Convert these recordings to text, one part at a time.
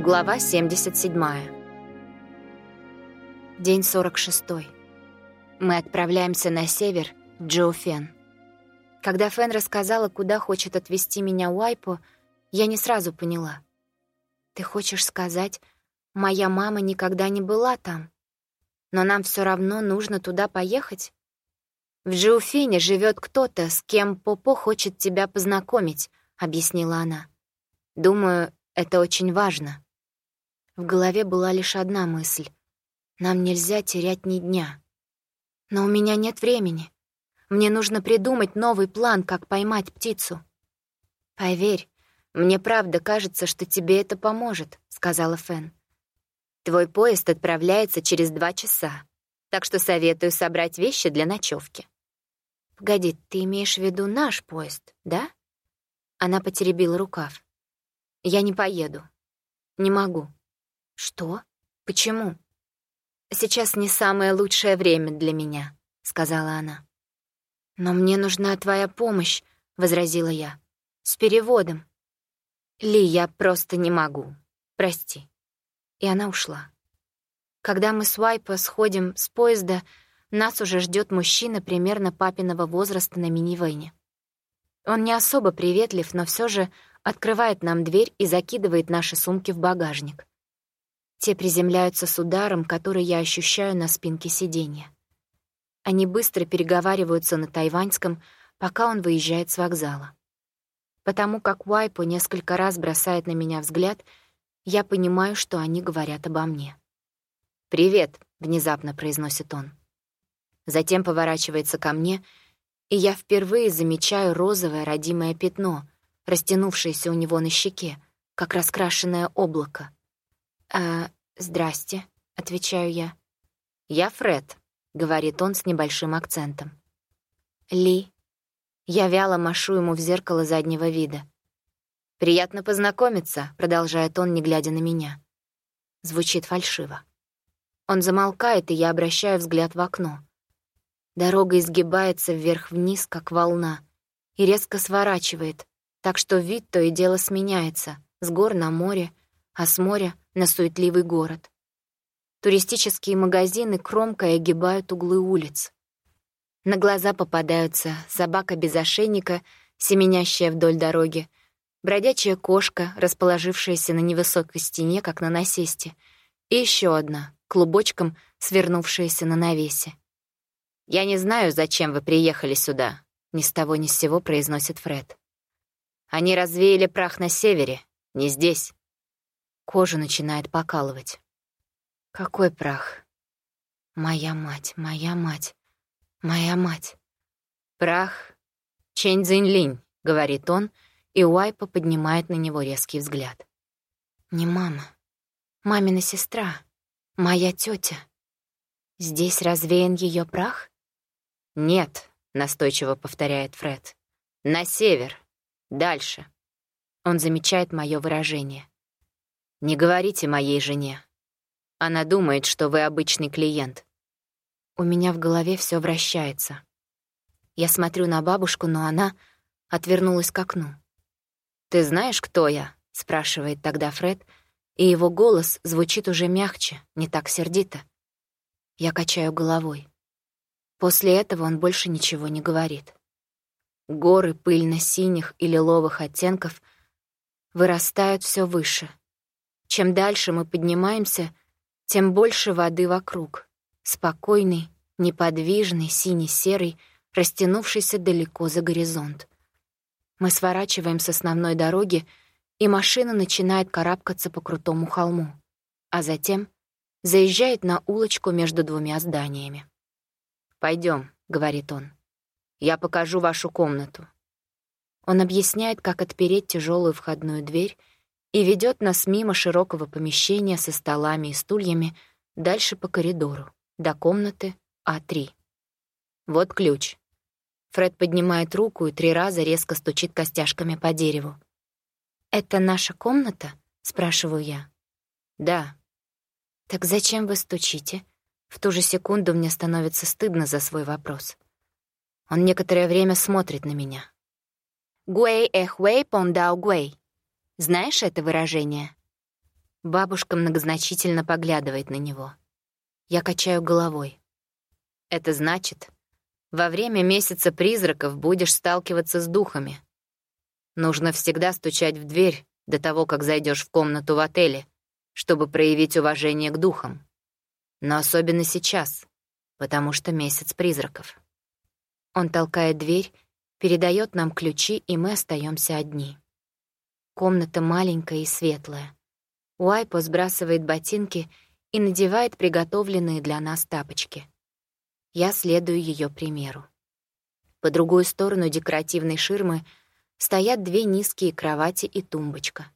Глава 77. День 46. Мы отправляемся на север, в Джоуфен. Когда Фен рассказала, куда хочет отвезти меня Уайпо, я не сразу поняла. «Ты хочешь сказать, моя мама никогда не была там? Но нам все равно нужно туда поехать?» «В Джоуфене живет кто-то, с кем Попо хочет тебя познакомить», — объяснила она. «Думаю, это очень важно». В голове была лишь одна мысль. Нам нельзя терять ни дня. Но у меня нет времени. Мне нужно придумать новый план, как поймать птицу. «Поверь, мне правда кажется, что тебе это поможет», — сказала Фэн. «Твой поезд отправляется через два часа, так что советую собрать вещи для ночевки. «Погоди, ты имеешь в виду наш поезд, да?» Она потеребила рукав. «Я не поеду. Не могу. «Что? Почему?» «Сейчас не самое лучшее время для меня», — сказала она. «Но мне нужна твоя помощь», — возразила я. «С переводом». «Ли, я просто не могу. Прости». И она ушла. Когда мы с Уайпа сходим с поезда, нас уже ждет мужчина примерно папиного возраста на минивэне. Он не особо приветлив, но все же открывает нам дверь и закидывает наши сумки в багажник. Те приземляются с ударом, который я ощущаю на спинке сиденья. Они быстро переговариваются на тайваньском, пока он выезжает с вокзала. Потому как Уайпо несколько раз бросает на меня взгляд, я понимаю, что они говорят обо мне. «Привет», — внезапно произносит он. Затем поворачивается ко мне, и я впервые замечаю розовое родимое пятно, растянувшееся у него на щеке, как раскрашенное облако. «А, здрасте», — отвечаю я. «Я Фред», — говорит он с небольшим акцентом. «Ли». Я вяло машу ему в зеркало заднего вида. «Приятно познакомиться», — продолжает он, не глядя на меня. Звучит фальшиво. Он замолкает, и я обращаю взгляд в окно. Дорога изгибается вверх-вниз, как волна, и резко сворачивает, так что вид то и дело сменяется, с гор на море, а с моря на суетливый город. Туристические магазины кромкой огибают углы улиц. На глаза попадаются собака без ошейника, семенящая вдоль дороги, бродячая кошка, расположившаяся на невысокой стене, как на насесте, и еще одна, клубочком свернувшаяся на навесе. «Я не знаю, зачем вы приехали сюда», — ни с того ни с сего произносит Фред. «Они развеяли прах на севере, не здесь». Кожу начинает покалывать. Какой прах? Моя мать, моя мать, моя мать. Прах Чэнь Цзиньлинь, говорит он, и Уайпа поднимает на него резкий взгляд. Не мама. Мамина сестра. Моя тетя. Здесь развеян ее прах? Нет, настойчиво повторяет Фред. На север. Дальше. Он замечает мое выражение. Не говорите моей жене. Она думает, что вы обычный клиент. У меня в голове все вращается. Я смотрю на бабушку, но она отвернулась к окну. «Ты знаешь, кто я?» — спрашивает тогда Фред, и его голос звучит уже мягче, не так сердито. Я качаю головой. После этого он больше ничего не говорит. Горы пыльно-синих и лиловых оттенков вырастают все выше, чем дальше мы поднимаемся, тем больше воды вокруг. Спокойный, неподвижный, синий-серый, растянувшийся далеко за горизонт. Мы сворачиваем с основной дороги, и машина начинает карабкаться по крутому холму, а затем заезжает на улочку между двумя зданиями. Пойдем, говорит он. «Я покажу вашу комнату». Он объясняет, как отпереть тяжелую входную дверь и ведет нас мимо широкого помещения со столами и стульями дальше по коридору, до комнаты А3. Вот ключ. Фред поднимает руку и три раза резко стучит костяшками по дереву. «Это наша комната?» — спрашиваю я. «Да». «Так зачем вы стучите?» В ту же секунду мне становится стыдно за свой вопрос. Он некоторое время смотрит на меня. «Гуэй эх вэй пондау гуэй», знаешь это выражение? Бабушка многозначительно поглядывает на него. Я качаю головой. Это значит, во время месяца призраков будешь сталкиваться с духами. Нужно всегда стучать в дверь до того, как зайдешь в комнату в отеле, чтобы проявить уважение к духам. Но особенно сейчас, потому что месяц призраков. Он толкает дверь, передает нам ключи, и мы остаемся одни. Комната маленькая и светлая. Уайпо сбрасывает ботинки и надевает приготовленные для нас тапочки. Я следую ее примеру. По другую сторону декоративной ширмы стоят две низкие кровати и тумбочка.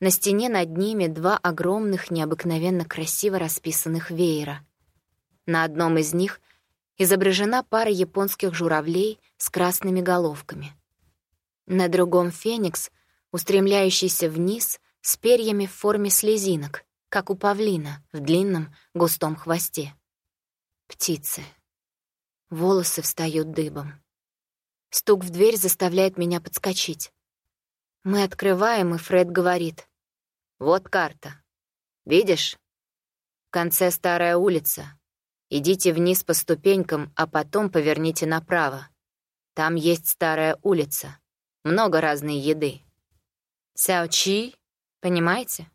На стене над ними два огромных, необыкновенно красиво расписанных веера. На одном из них изображена пара японских журавлей с красными головками. На другом — феникс, устремляющийся вниз с перьями в форме слезинок, как у павлина в длинном густом хвосте. Птицы. Волосы встают дыбом. Стук в дверь заставляет меня подскочить. Мы открываем, и Фред говорит. «Вот карта. Видишь? В конце старая улица. Идите вниз по ступенькам, а потом поверните направо. Там есть старая улица. Много разной еды. Сяо-чи, понимаете?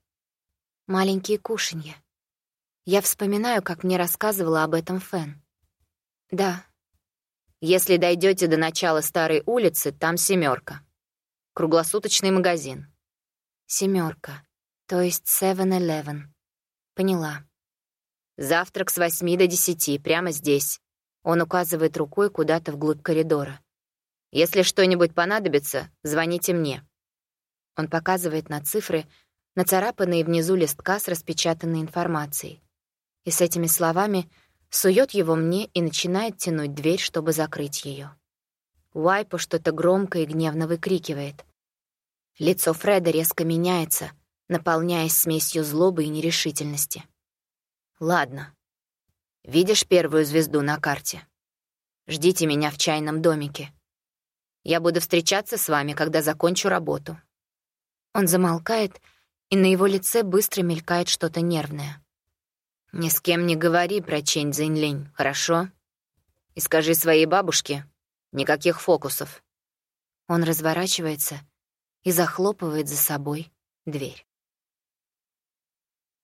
Маленькие кушанья. Я вспоминаю, как мне рассказывала об этом Фэн. Да. Если дойдете до начала старой улицы, там семерка. Круглосуточный магазин. Семерка, то есть 7-Eleven. Поняла. Завтрак с восьми до десяти, прямо здесь. Он указывает рукой куда-то вглубь коридора. Если что-нибудь понадобится, звоните мне. Он показывает на цифры, нацарапанные внизу листка с распечатанной информацией. И с этими словами сует его мне и начинает тянуть дверь, чтобы закрыть ее. Уайпо что-то громко и гневно выкрикивает. Лицо Фреда резко меняется, наполняясь смесью злобы и нерешительности. «Ладно. Видишь первую звезду на карте? Ждите меня в чайном домике. Я буду встречаться с вами, когда закончу работу». Он замолкает, и на его лице быстро мелькает что-то нервное. «Ни с кем не говори про Чэнь Цзиньлинь, хорошо? И скажи своей бабушке, никаких фокусов». Он разворачивается и захлопывает за собой дверь.